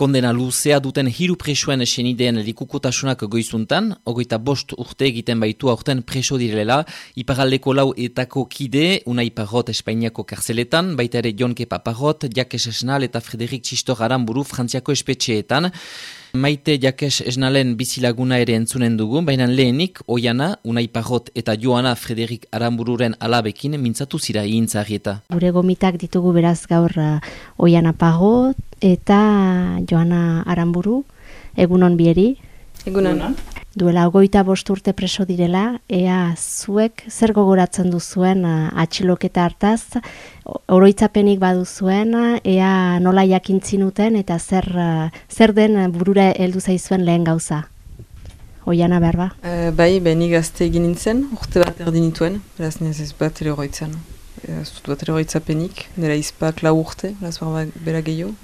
Kondena luzea duten hiru presoen esenideen likukotasunak goizuntan, ogoita bost urte egiten baitu aurten preso direla, iparaldeko lau etako kide, una iparrot Espainiako karzeletan, baita ere Jonke Paparrot, Jakes Esnal eta Frederik Txistor Aramburu Frantziako espetxeetan. Maite Jakes Esnalen bizilaguna ere entzunen dugu, baina lehenik, Oiana, Unai Parrot eta Joana Frederik Arambururen alabekin mintzatu zira iintzarrieta. Gure gomitak ditugu beraz gaur uh, Oiana Parrot, eta Joana Aramburu, egunon bieri. Egunon. Duela ogoita bost urte preso direla, ea zuek zer gogoratzen duzuen atxiloketa hartaz, oroitzapenik baduzuen, ea nola jakintzinuten eta zer, zer den burura heldu zaizuen lehen gauza. Oiana berba? Uh, bai, beni gazte egin nintzen, urte bat erdinituen, beraz nez ez bat ere oroitzen. Ez dut oroitzapenik, nera izpak lau urte, beraz bera gehiago,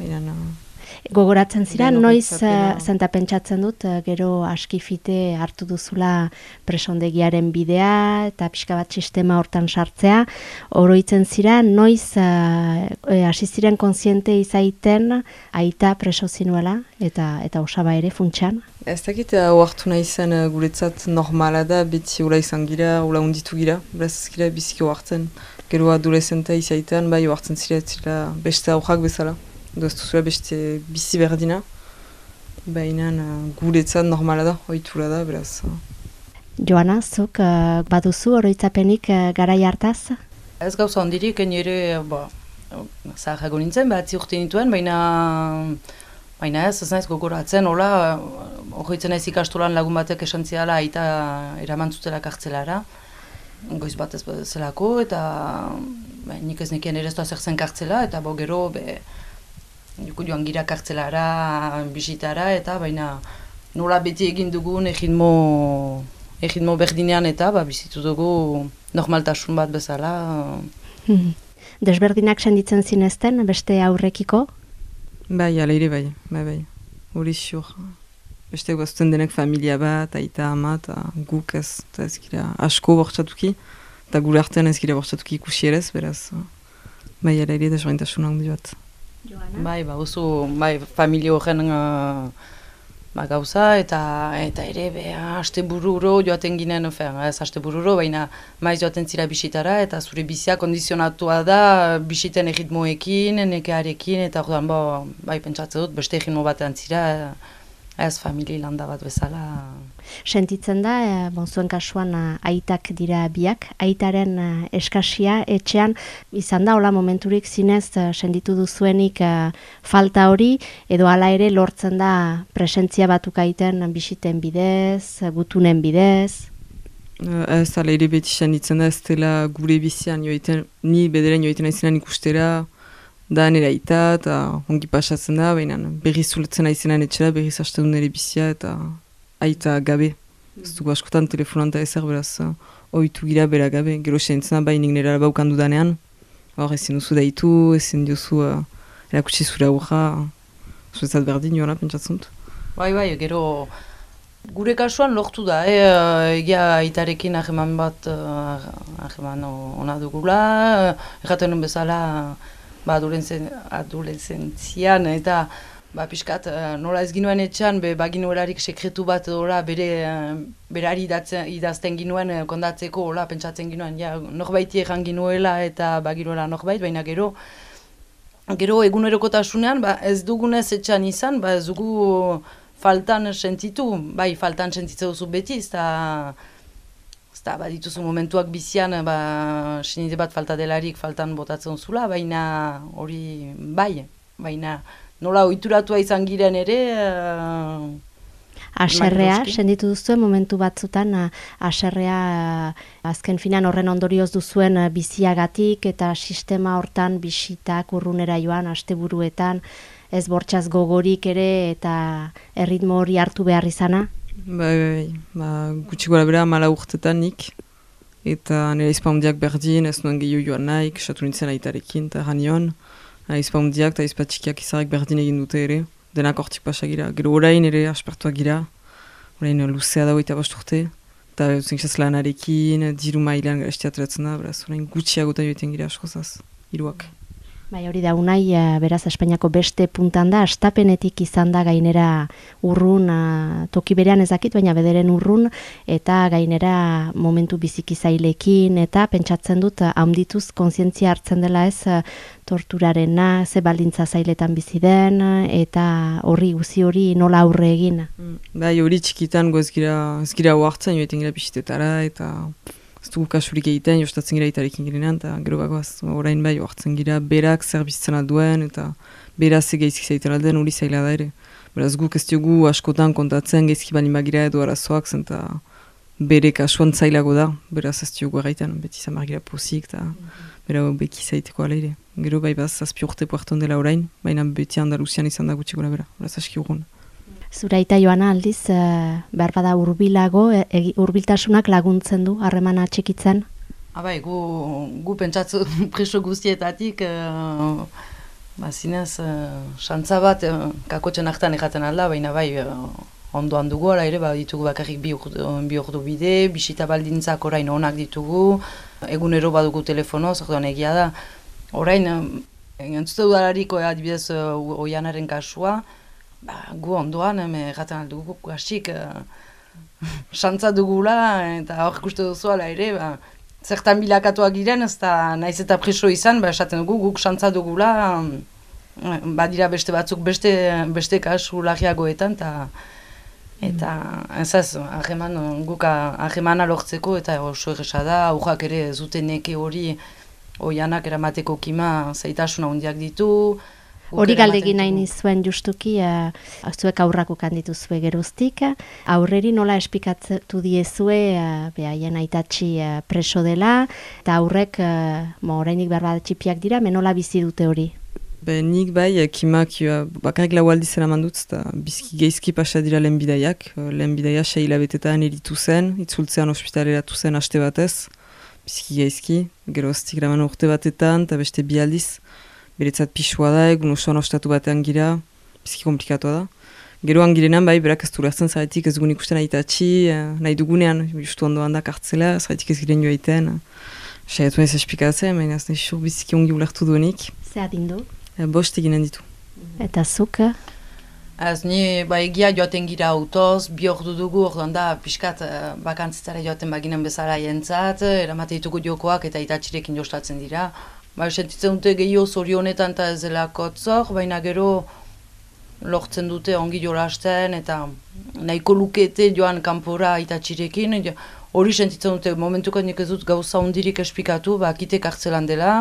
Gogoratzen zira, noiz uh, pentsatzen dut, uh, gero askifite hartu duzula presondegiaren bidea eta pixka bat sistema hortan sartzea. Oroitzen zira, noiz uh, hasi ziren konsiente izaiten aita preso zinuela eta eta osaba ere funtsan? Ez dakit, hau hartu nahi zen guretzat normala da, beti ula izan gira, ula unditu gira, beraz gira hartzen. Gero adolescenta izaiten, bai hartzen zira, zira beste aurrak bezala doztuzula beste bizi berdina. Baina uh, guretzat normala da, oitura da, beraz. Joana, zuk uh, baduzu oroitzapenik uh, garai hartaz? Ez gauza ondirik, nire, ba, zaharrago nintzen, behatzi urte nituen, baina baina ez, ez naiz gogoratzen, hola, horretzen naiz ikastolan lagun batek esan ziala eta eraman zutela kartzelara, goiz bat ez zelako, eta ba, nik ez nekien ere ez da zertzen kartzela, eta bo gero, be, Joko joan gira kartzelara, bisitara, eta baina nola beti egin dugun egitmo, egitmo berdinean eta ba, bizitu dugu normaltasun bat bezala. Hmm. Desberdinak senditzen zinezten, beste aurrekiko? Bai, aleire bai, bai, bai. Hori xur. Beste gozten denek familia bat, aita ama, eta guk ez, eta ez gira asko bortzatuki, eta gure artean ez gira bortzatuki ikusi ere beraz. Bai, aleire desberdintasun handi bat. Bai, ba, uzu, bai, familio horren uh, ba, gauza, eta eta ere, be, haste bururo joaten ginen, fean, ez haste bururo, baina maiz joaten zira bisitara, eta zure bizia kondizionatua da bisiten egitmoekin, nekearekin, eta orduan, bo, bai, pentsatzen dut, beste egitmo batean zira, ez famili landa bat bezala. Sentitzen da, e, bon, zuen kasuan eh, aitak dira biak, aitaren e, eskasia etxean, izan da, hola momenturik zinez, e, senditu duzuenik falta hori, edo hala ere lortzen da presentzia batuk aiten bisiten bidez, gutunen bidez? Ez, ala ere beti senditzen da, ez dela gure bizian joiten, ni bederen joiten aizinan ikustera, da nire aita eta ongi pasatzen da, baina berri zuletzen aizenan etxera, berri zastadun nire bizia eta aita gabe. Ez dugu askotan telefonan eta ezer beraz, oitu gira bera gabe, gero sentzen da, bainik nire baukan dudanean, hor ezin duzu daitu, ezin duzu uh, erakutsi zure aurra, zuetzat berdin joan, pentsatzunt. Bai, bai, gero gure kasuan lortu da, eh? egia itarekin aheman bat, aheman ona dugula, erraten bezala, ba, adolescentzian, eta ba, piskat, uh, nola ez ginuen etxan, be, bagin sekretu bat ora, bere, uh, berari idatzen, idazten ginuen uh, kondatzeko, ola, pentsatzen ginuen, ja, norbaiti egan ginuela eta baginuela norbait, baina gero, gero egunerokotasunean, ba, ez dugunez etxan izan, ba, ez dugu faltan sentitu, bai, faltan sentitzen duzu beti, ez Eta badituzu momentuak bizian, ba, sinide bat falta delarik faltan botatzen zula, baina hori bai, baina nola oituratua izan giren ere... Uh, Aserrea, senditu duzuen momentu batzutan, aserrea azken finan horren ondorioz duzuen biziagatik eta sistema hortan bisitak urrunera joan, asteburuetan, ez bortxaz gogorik ere eta erritmo hori hartu behar izana? Bai, bai, bai. Ba, gutxi gora bera mala urtetan nik. Eta nire izpaundiak berdin, ez nuen gehiu joan nahi, kesatu nintzen aitarekin, eta ranioan. Izpaundiak eta izpatxikiak izarek berdin egin dute ere. Denak hortik pasagira. Gero orain ere aspertuak gira. Orain luzea dago eta basturte. Eta zinxaz lanarekin, diru mailan gara estiaturatzen da, beraz, orain gutxiagotan joiten gira askozaz, iruak. Bai, hori da, unai, eh, beraz, Espainiako beste puntan da, astapenetik izan da gainera urrun, eh, toki berean ezakit, baina bederen urrun, eta gainera momentu biziki zailekin, eta pentsatzen dut, eh, handituz kontzientzia hartzen dela ez, torturarena, ze baldintza zailetan bizi den, eta horri guzi hori nola aurre egin. Mm, bai, hori txikitan gozgira, ez gira huartzen, joetan gira bisitetara, eta ez dugu kasurik egiten, jostatzen gira itarekin girenean, eta gero bagoaz, orain bai, oartzen gira, berak zerbizitzen duen eta beraz egeizki zaiten alden, hori zaila da ere. Beraz guk ez dugu askotan kontatzen, geizki bali magira edo arazoak zen, eta bere kasuan zailago da, beraz ez dugu egiten, beti zamar gira pozik, eta bera beki zaiteko aleire. Gero bai baz, azpi urte puerton dela orain, baina beti Andaluzian izan da gutxi gura bera, beraz aski urgun. Zuraita joana aldiz, uh, behar bada urbilago, e, urbiltasunak laguntzen du, harremana txikitzen? Abai, gu, gu pentsatzu preso guztietatik, uh, ba, zinez, xantza bat, uh, kakotxen hartan erraten alda, baina bai, uh, ondoan dugu, ala ere, ba, ditugu bakarrik bi urdu, bi urdu bide, bisita baldintzak orain onak ditugu, egunero badugu telefono, zerduan egia da. Orain, entzute dudalariko, adibidez, oianaren kasua, ba, gu ondoan, eme, gaten aldugu, gasik, uh, xantza dugula, eta hor ikuste duzu ala ere, ba, zertan bilakatuak giren, ez da naiz eta preso izan, ba, esaten dugu, guk xantza dugula, um, badira beste batzuk, beste, beste kasu lagiagoetan, eta Eta, ez ez, aheman, guk ahemana lortzeko eta oso egesa da, aurrak ere zuten neke hori oianak eramateko kima zaitasuna hundiak ditu, Hori galdegin nahi nizuen justuki, uh, zuek aurrako kanditu zue geruztik. Aurreri nola espikatzatu diezue, uh, behaien aitatxi uh, preso dela, eta aurrek, uh, mo, orainik behar bat txipiak dira, menola bizi dute hori? Be, nik bai, kimak bakarik lau aldi zela mandut, eta bizki geizki pasa dira lehen bidaiak. Lehen bidaia seila betetan eritu zen, itzultzean ospitaleratu zen haste batez. Bizki geizki, geroztik raman urte batetan, eta beste bi aldiz beretzat pixua da, egun osoan ostatu batean gira, bizki komplikatoa da. Geroan girenan bai, berak ez durazten zaretik ez dugun ikusten ahitatxi, eh, nahi dugunean, justu ondoan da kartzela, zaretik ez giren joaiten. Saiatu ez espikatzen, baina ez nahi biziki ongi ulertu duenik. Zer adindu? E, bost eginen ditu. Eta zuka? Ez ni, ba, egia joaten gira autoz, bi ordu dugu, orduan da, pixkat, uh, bakantzitzara joaten baginen bezala jentzat, eramate ditugu jokoak eta itatxirekin jostatzen dira. Ba, sentitzen dute gehiago zorionetan eta ez dela kotzor, baina gero lortzen dute ongi jolasten eta nahiko lukete joan kanpora itatxirekin. Hori sentitzen dute momentuko nik ez dut gauza ondirik espikatu, ba, kitek hartzelan dela,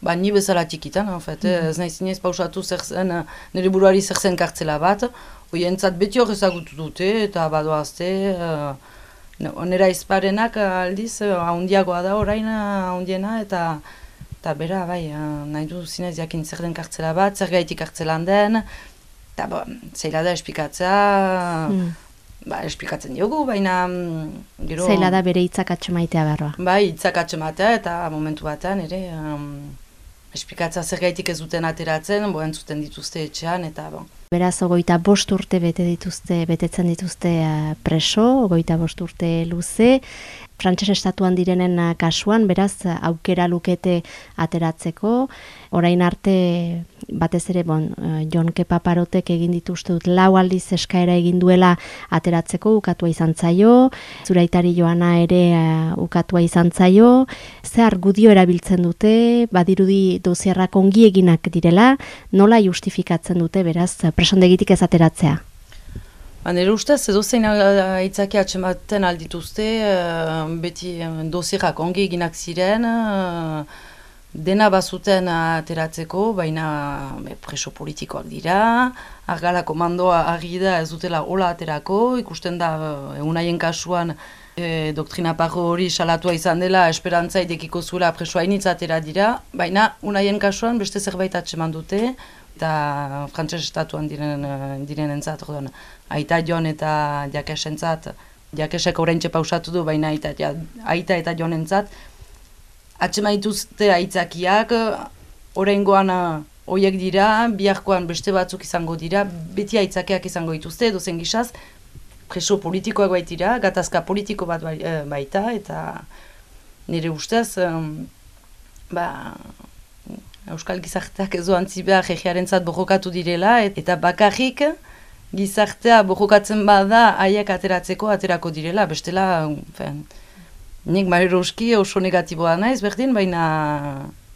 ba, ni bezala txikitan, en fet, mm. ez nahi zinez pausatu zer zen, nire buruari zer zen kartzela bat, hori entzat beti hor ezagutu dute eta badoazte, uh, nera izparenak aldiz, ahondiagoa da orain ahondiena eta Eta bera, bai, uh, nahi du zinez jakin zer den kartzela bat, zer gaitik kartzelan den, eta bo, zeila da espikatzea, mm. ba, espikatzen diogu, baina... Mm, gero, zeila da bere hitzak atxemaitea berroa. Bai, hitzak atxemaitea eta momentu batean ere, um, espikatzea zer gaitik ez duten ateratzen, bo entzuten dituzte etxean, eta bo. Beraz, ogoita bost urte bete dituzte, betetzen dituzte uh, preso, ogoita bost urte luze, frantses estatuan direnen uh, kasuan, beraz, aukera lukete ateratzeko. Orain arte, batez ere, bon, uh, Jon Kepaparotek egin dituzte dut lau aldiz eskaera egin duela ateratzeko, ukatua izan zaio, zuraitari joana ere uh, ukatua izan zaio, ze argudio erabiltzen dute, badirudi doziarrak ongi eginak direla, nola justifikatzen dute, beraz, presondegitik ez ateratzea? Ba, nire ustez, edo zein aitzaki atxematen aldituzte, uh, beti uh, dosierak ongi eginak ziren, uh, dena bazuten ateratzeko, baina preso politikoak dira, argalako mandoa argi da ez dutela hola aterako, ikusten da egunaien kasuan e, doktrina parro hori salatua izan dela, esperantza idekiko zuela presoa atera dira, baina unaien kasuan beste zerbait atxeman dute, eta frantses estatuan diren, diren entzat, aita joan eta jakesentzat, jakesek oraintxe pausatu du, baina aita, ja, aita eta joan entzat, atxema dituzte aitzakiak, oraingoan hoiek dira, biharkoan beste batzuk izango dira, beti aitzakeak izango dituzte, edo zen gisaz, preso politikoak baitira, gatazka politiko bat bai, eh, baita, eta nire ustez, ba, Euskal gizarteak ez antzi behar egiaren zat bojokatu direla, eta bakarrik gizartea bojokatzen bada haiek ateratzeko aterako direla, bestela, fen, nik marero uski oso negatiboa naiz, berdin, baina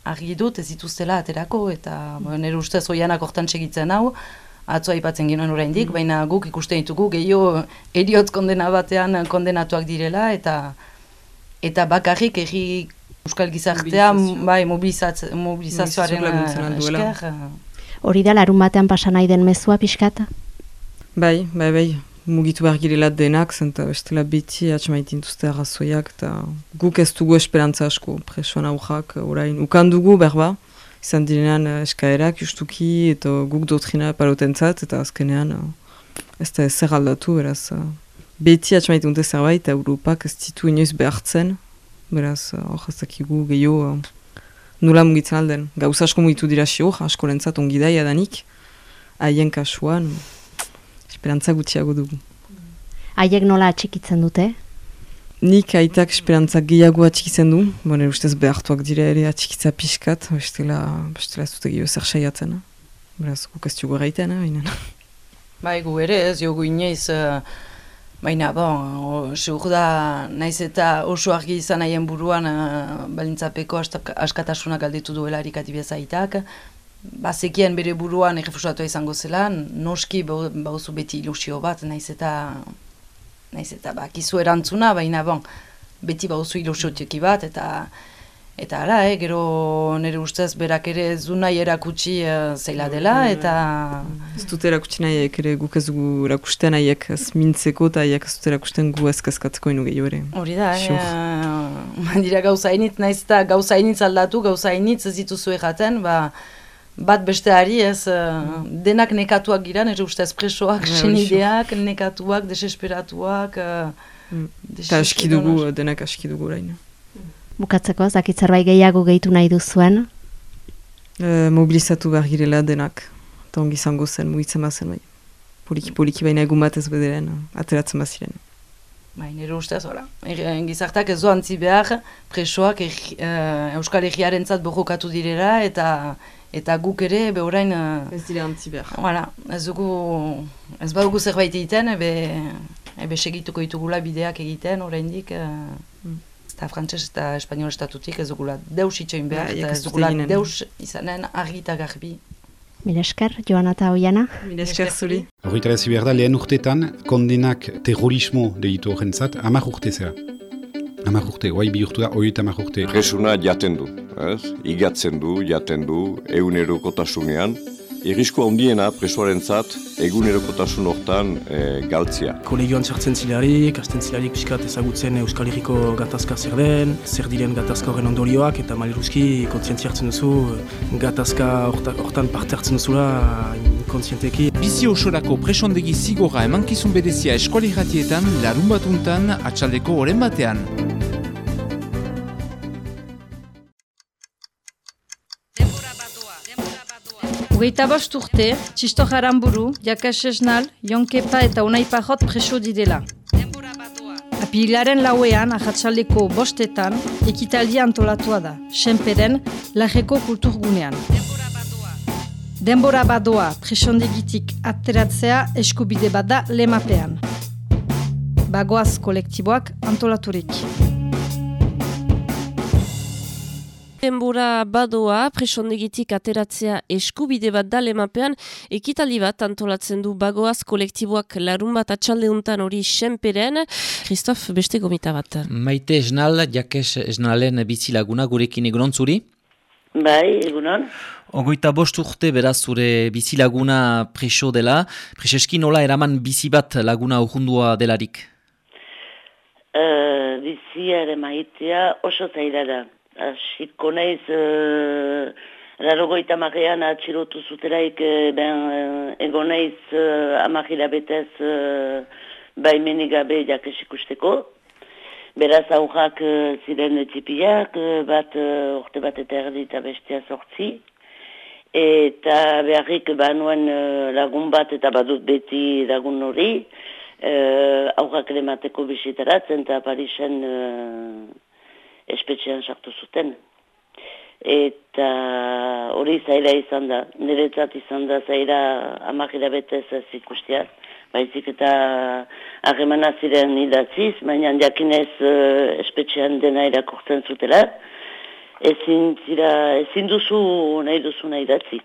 argi dut ez dituztela aterako, eta nire ustez oianak hortan segitzen hau, atzo aipatzen ginoen oraindik, mm. baina guk ikusten ditugu gehiago eriotz kondena batean kondenatuak direla, eta eta bakarrik egi Euskal Gizartea bai, mobilizazioaren esker. Hori da, larun batean pasa nahi den mezua pixkata? Bai, bai, bai, mugitu behar girela denak, zenta bestela beti atxamaitin duzte arrazoiak, eta guk ez dugu esperantza asko, presoan aurrak, orain, ukan dugu, berba, izan direnean eh, eskaerak justuki, eta guk doktrina parotentzat, eta azkenean eh, ez da ezer aldatu, beraz, eh, beti atxamaitu dute zerbait, Europak ez ditu inoiz behartzen, beraz, hor ez dakigu gehiago nula mugitzen alden. Gauz asko mugitu dira xio, asko lentzat ongi daia danik, haien kasuan, esperantza gutxiago dugu. Haiek nola atxikitzen dute? Nik aitak esperantza gehiago atxikitzen du, bone ustez behartuak dire ere atxikitza pixkat, bestela, bestela ez dute gehiago zer saiatzen. Beraz, guk ez dugu gaiten, baina. Bai, gu ere ez jogu inoiz, uh, baina, bon, segur da, naiz eta oso argi izan haien buruan, uh, balintzapeko askatasunak alditu duela erikatibia zaitak, Bazekien bere buruan errefusatu izango zela, noski bauzu beti ilusio bat, naiz eta naiz eta bakizu erantzuna, baina bon, beti bauzu ilusiotieki bat, eta eta ara, eh, gero nire ustez berak ere ez du nahi erakutsi uh, zeila dela, eta... Ez dut erakutsi nahiek ere guk ez gu erakusten nahiek ez mintzeko, eta haiek ez dut erakusten gu ez inu gehiore. Hori da, eh, mandira gauza hainitz, naiz eta gauza aldatu, gauza hainitz ez dituzu erraten, ba, bat besteari ez uh, denak nekatuak gira, nire ustez presoak, senideak, nekatuak, desesperatuak. Uh, mm. Eta aski dugu, denak aski dugu orain. Bukatzeko, zakit zerbait gehiago gehitu nahi duzuen? Uh, mobilizatu behar girela denak. Eta ongi zango zen, mugitzen bazen bai. Poliki-poliki baina egun bat ez bederen, ateratzen baziren. Bai, nire ustez, ora. Gizartak ez doantzi behar, presoak uh, Euskal Egiaren zat borrokatu direla, eta eta guk ere be orain uh, ez dira antzi behar. Voilà, ez dugu ez badugu zerbait egiten ebe ebe segituko ditugula bideak egiten oraindik uh, mm. Eta frantses eta espainol estatutik ez dugula deus itxoin behar ba, eta ez dugula deus izanen argi eta garbi. Mil esker, Joana eta Oiana. Mil esker zuri. Horritara behar da, lehen urtetan, kondenak terrorismo deitu horren zat, amak urte zera. Amak urte, oai bihurtu da, oi eta amak urte. Presuna jaten du, ez? Igatzen du, jaten du, egunero kotasunean. Irrisko handiena presoaren zat, egunerokotasun hortan e, galtzia. Kolegioan zertzen zilarik, azten zilarik piskat ezagutzen Euskal Herriko gatazka zer den, zer diren gatazka horren ondorioak, eta maliruzki kontzientzia hartzen duzu, gatazka hortan parte hartzen duzula kontzienteki. Bizi osorako presondegi zigora emankizun bedezia eskuali ratietan, larun batuntan, atxaldeko oren batean. Hogeita bost urte, txisto jaramburu, jakas esnal, jonkepa eta unaipa jot preso didela. Apilaren lauean, ahatsaldeko bostetan, ekitaldi antolatua da, senperen, lajeko kulturgunean. Denbora badoa presondegitik ateratzea eskubide bada lemapean. Bagoaz kolektiboak antolaturik. Denbora badoa, presondegitik ateratzea eskubide bat da lemapean, ekitali bat antolatzen du bagoaz kolektiboak larun bat atxaldeuntan hori senperen. Christof, beste gomita bat. Maite esnal, jakes esnalen bizilaguna gurekin egunon zuri? Bai, egunon. Ogoita bost urte beraz zure bizilaguna preso dela. Preseski nola eraman bizi bat laguna urrundua delarik? Uh, bizi ere maitea oso zaila da. Asiko naiz, uh, rarogoita marrean atxilotu zuteraik, uh, ben, uh, ego naiz uh, amahila betez uh, baimenik gabe usteko. Beraz aurrak uh, ziren tipiak, uh, bat uh, orte bat eta erdi eta bestia sortzi. Eta beharrik banuan uh, lagun bat eta badut beti lagun hori, uh, aurrak ere mateko bisitaratzen eta Parisen... Uh, espetxean sartu zuten. eta hori zaira izan da, niretzat izan da zaira amakira betez ez ikustiaz, baizik eta harremana ziren idatziz, baina jakinez uh, espetxean dena irakurtzen zutela, ezin, zira, ezin duzu nahi duzu nahi datzi.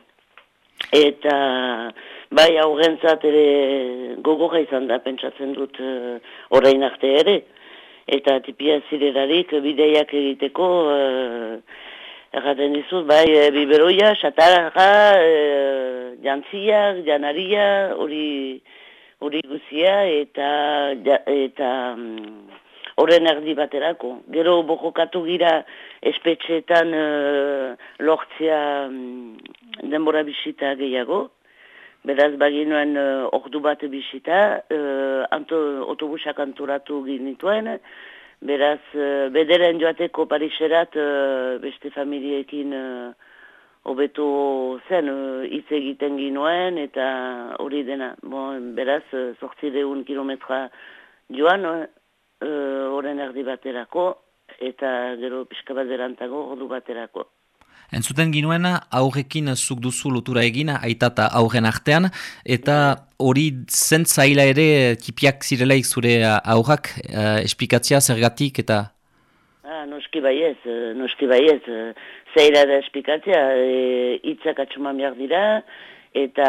Eta bai aurrentzat ere gogorra izan da pentsatzen dut uh, orain arte ere. Eta tipia zirerarik bideiak egiteko uh, erraten dizut, bai e, biberoia, xatarra, e, jantziak, janaria, hori hori guzia eta eta mm, horren erdi baterako. Gero bokokatu gira espetxeetan uh, lortzea um, denbora bisita gehiago. Beraz baginuen uh, ordu bat bisita, uh, anto, autobusak anturatu ginituen. Beraz, uh, bederen joateko Pariserat uh, beste familiekin uh, hobeto zen hitz egiten ginuen eta hori dena. Bon, beraz, uh, kilometra joan, horren erdi baterako, eta gero pixka bat berantago ordu baterako. Entzuten ginuena, aurrekin zuk duzu lotura egina, aita eta aurren artean, eta hori zentzaila ere tipiak zirelaik zure aurrak, uh, espikatzia zergatik eta... Ah, noski baiez, noski baiez, zaila da espikatzia, e, itzak atxuman behar dira, eta,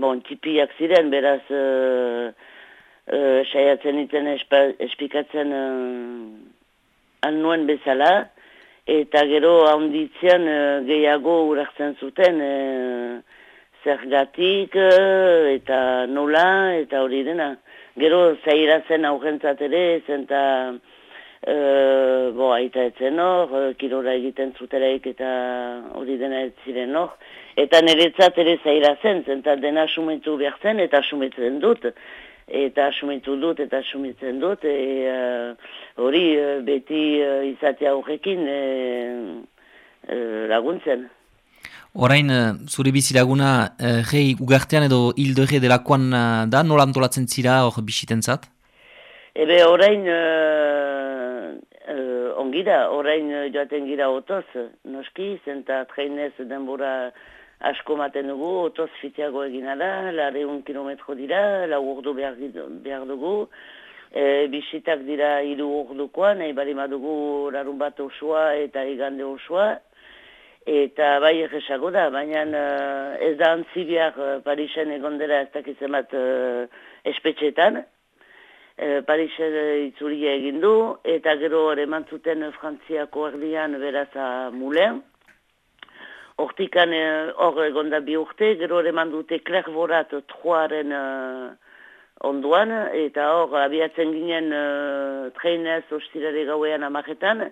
bon, tipiak ziren, beraz... Uh, saiatzen iten espikatzen uh, nuen bezala, eta gero haunditzean uh, gehiago urartzen zuten uh, zergatik eta nola eta hori dena. Gero zaira aurrentzat ere, zenta uh, bo, aita etzen hor, kirora egiten zuteraik eta hori dena ez ziren hor. Eta niretzat ere zaira zen, zenta dena sumetu behar zen eta sumetzen dut eta asumitu dut eta asumitzen dut e, uh, hori uh, beti uh, izatea horrekin laguntzen. Orain, zure bizi laguna, rei ugartean edo hildo delakoan da, nola antolatzen zira hor bisiten zat? Ebe, orain, ongi da, orain joaten gira otoz, noski, zenta treinez denbora asko maten dugu, otoz fitiago egin ala, lareun kilometro dira, lau urdu behar, behar dugu, e, bisitak dira hiru urdukoan, nahi bali madugu larun bat osoa eta igande osoa, eta bai egesago da, baina uh, ez da antzibiak uh, Parisen egondera ez dakitzen bat uh, espetxetan, Parisen itzuria egin du, eta gero eman zuten Frantziako erdian beraza mulean, Hortikan eh, hor uh, egon da bi urte, gero ere mandute klerborat troaren uh, onduan, eta hor abiatzen ginen uh, treinez ostirare gauean amaketan,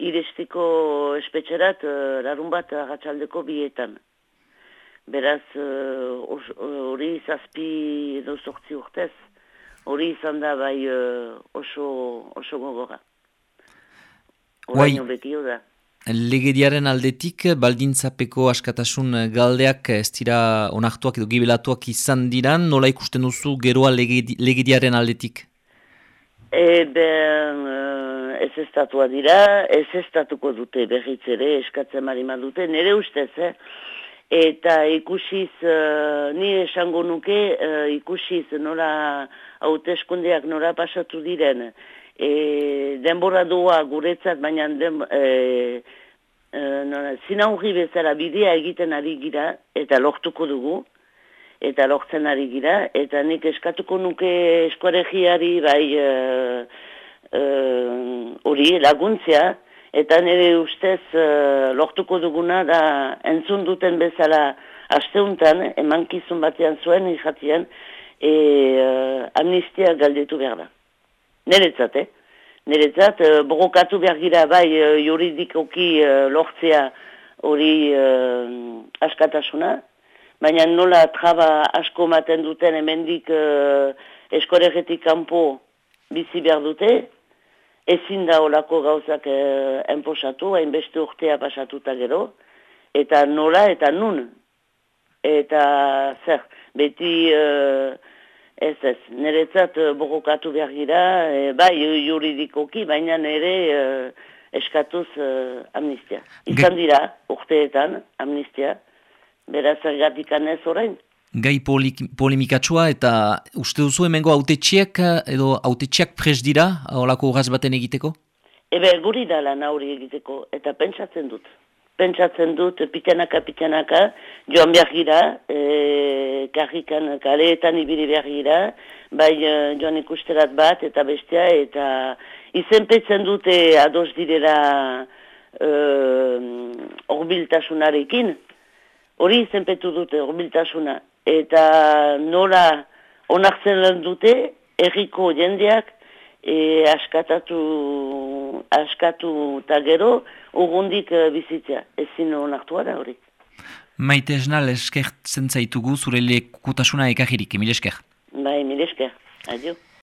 irestiko espetxerat uh, larun bat agatzaldeko bietan. Beraz, hori uh, zazpi edo sortzi urtez, hori izan da bai uh, oso, oso gogora. Horaino betio da. Legediaren aldetik, baldintzapeko askatasun galdeak ez dira onartuak edo gibelatuak izan diran, nola ikusten duzu geroa legediaren aldetik? E, ben, eh, ez estatua dira, ez estatuko dute berriz ere, eskatzen marima dute, nire ustez, eh? eta ikusiz, uh, ni esango nuke, uh, ikusiz nola hauteskundeak nora pasatu diren, e, denbora doa guretzat, baina den, e, e, bezala bidea egiten ari gira, eta lortuko dugu, eta lortzen ari gira, eta nik eskatuko nuke eskoregiari bai e, e, hori e, laguntzea, eta nire ustez e, lortuko duguna da entzun duten bezala asteuntan, emankizun batean zuen, ikatien, e, amnistia galdetu behar da niretzat, eh? Niretzat, uh, borokatu behar gira bai uh, juridikoki uh, lortzea hori uh, askatasuna, baina nola traba asko maten duten hemendik uh, eskoregetik kanpo bizi behar dute, ezin da olako gauzak uh, enposatu, hainbeste urtea pasatuta gero, eta nola eta nun. Eta zer, beti... Uh, Ez ez, niretzat uh, borrokatu behar gira, e, bai juridikoki, baina nire uh, eskatuz uh, amnistia. Izan dira, urteetan, amnistia, beraz ergatik anez orain. Gai polemikatsua eta uste duzu hemengo autetxiek edo autetxiak pres dira holako urraz baten egiteko? Ebe, guri da lan aurri egiteko eta pentsatzen dut. Pentsatzen dut, pitenaka, pitenaka, joan behar gira, e, karrikan kaleetan ibili behar gira, bai e, joan ikusterat bat eta bestea, eta izenpetzen dute ados direla horbiltasunarekin, hori izenpetu dute horbiltasuna, eta nola onartzen lan dute, erriko jendeak, e, askatatu, askatu eta gero, urgundik uh, bizitzea, ezin onartua da hori. Maite esnal eskertzen zaitugu zure lekutasuna ekajirik, mil esker. Bai, mil esker. Adio.